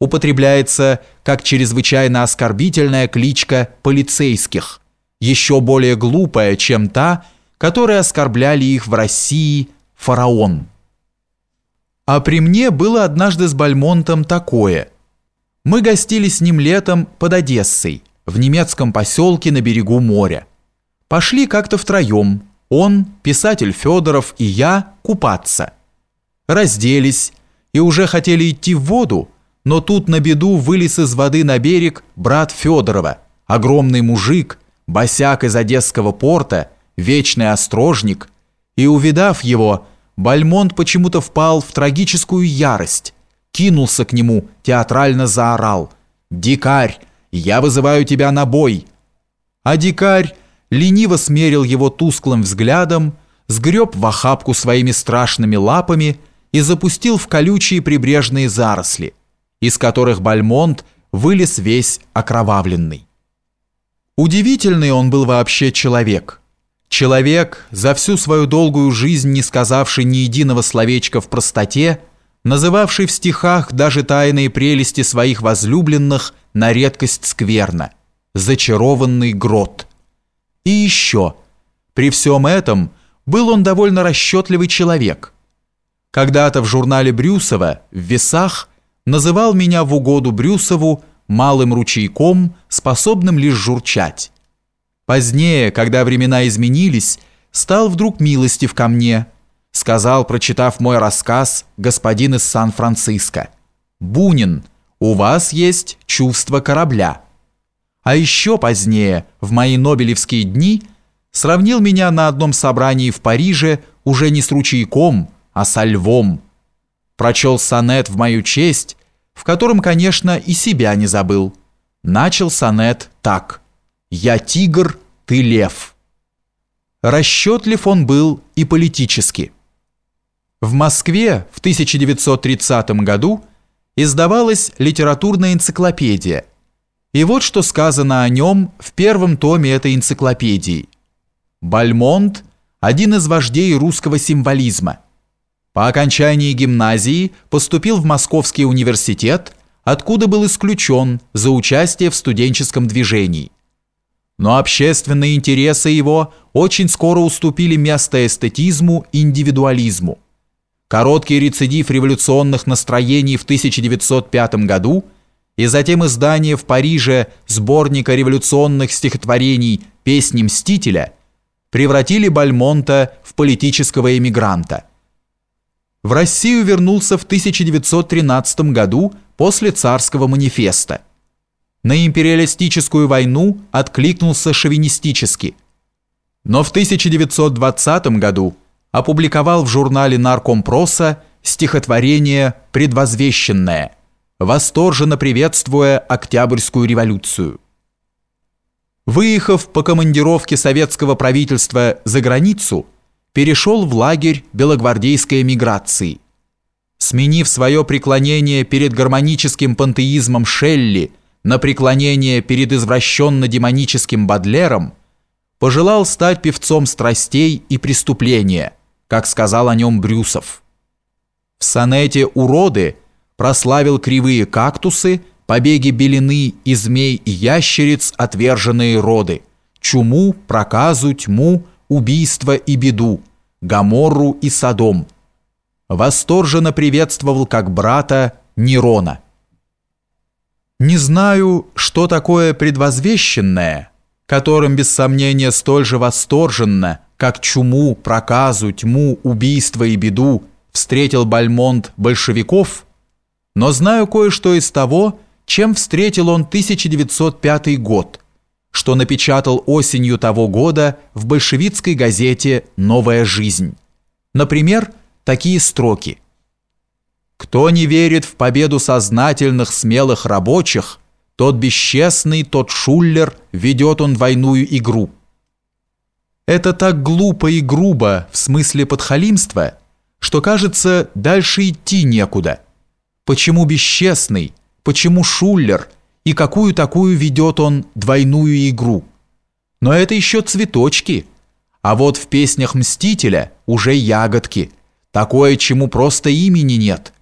употребляется как чрезвычайно оскорбительная кличка полицейских, еще более глупая, чем та, которой оскорбляли их в России фараон. А при мне было однажды с Бальмонтом такое. Мы гостили с ним летом под Одессой, в немецком поселке на берегу моря. Пошли как-то втроем, он, писатель Федоров и я, купаться. Разделись и уже хотели идти в воду, но тут на беду вылез из воды на берег брат Федорова, огромный мужик, босяк из Одесского порта, вечный острожник, и, увидав его, Бальмонт почему-то впал в трагическую ярость, кинулся к нему, театрально заорал «Дикарь, я вызываю тебя на бой!» А дикарь лениво смерил его тусклым взглядом, сгреб в охапку своими страшными лапами и запустил в колючие прибрежные заросли, из которых Бальмонт вылез весь окровавленный. Удивительный он был вообще человек. Человек, за всю свою долгую жизнь не сказавший ни единого словечка в простоте, называвший в стихах даже тайные прелести своих возлюбленных на редкость скверно, зачарованный грот. И еще, при всем этом, был он довольно расчетливый человек. Когда-то в журнале Брюсова в весах называл меня в угоду Брюсову малым ручейком, способным лишь журчать. Позднее, когда времена изменились, стал вдруг милостив ко мне, сказал, прочитав мой рассказ, господин из Сан-Франциско. «Бунин, у вас есть чувство корабля». А еще позднее, в мои нобелевские дни, сравнил меня на одном собрании в Париже уже не с ручейком, а со львом. Прочел сонет в мою честь в котором, конечно, и себя не забыл. Начал сонет так «Я тигр, ты лев». Расчетлив он был и политически. В Москве в 1930 году издавалась литературная энциклопедия. И вот что сказано о нем в первом томе этой энциклопедии. Бальмонт – один из вождей русского символизма – по окончании гимназии поступил в Московский университет, откуда был исключен за участие в студенческом движении. Но общественные интересы его очень скоро уступили место эстетизму и индивидуализму. Короткий рецидив революционных настроений в 1905 году и затем издание в Париже сборника революционных стихотворений «Песни Мстителя» превратили Бальмонта в политического эмигранта в Россию вернулся в 1913 году после царского манифеста. На империалистическую войну откликнулся шовинистически. Но в 1920 году опубликовал в журнале Наркомпроса стихотворение «Предвозвещенное», восторженно приветствуя Октябрьскую революцию. Выехав по командировке советского правительства за границу, перешел в лагерь белогвардейской эмиграции. Сменив свое преклонение перед гармоническим пантеизмом Шелли на преклонение перед извращенно-демоническим Бадлером, пожелал стать певцом страстей и преступления, как сказал о нем Брюсов. В сонете «Уроды» прославил кривые кактусы, побеги белины и змей и ящериц отверженные роды, чуму, проказу, тьму, убийство и беду, Гаморру и Содом. Восторженно приветствовал как брата Нерона. Не знаю, что такое предвозвещенное, которым без сомнения столь же восторженно, как чуму, проказу, тьму, убийство и беду встретил Бальмонт большевиков, но знаю кое-что из того, чем встретил он 1905 год – что напечатал осенью того года в большевистской газете «Новая жизнь». Например, такие строки. «Кто не верит в победу сознательных, смелых рабочих, тот бесчестный, тот шуллер, ведет он двойную игру». Это так глупо и грубо в смысле подхалимства, что, кажется, дальше идти некуда. Почему бесчестный? Почему шуллер – и какую такую ведет он двойную игру. Но это еще цветочки, а вот в песнях Мстителя уже ягодки, такое, чему просто имени нет,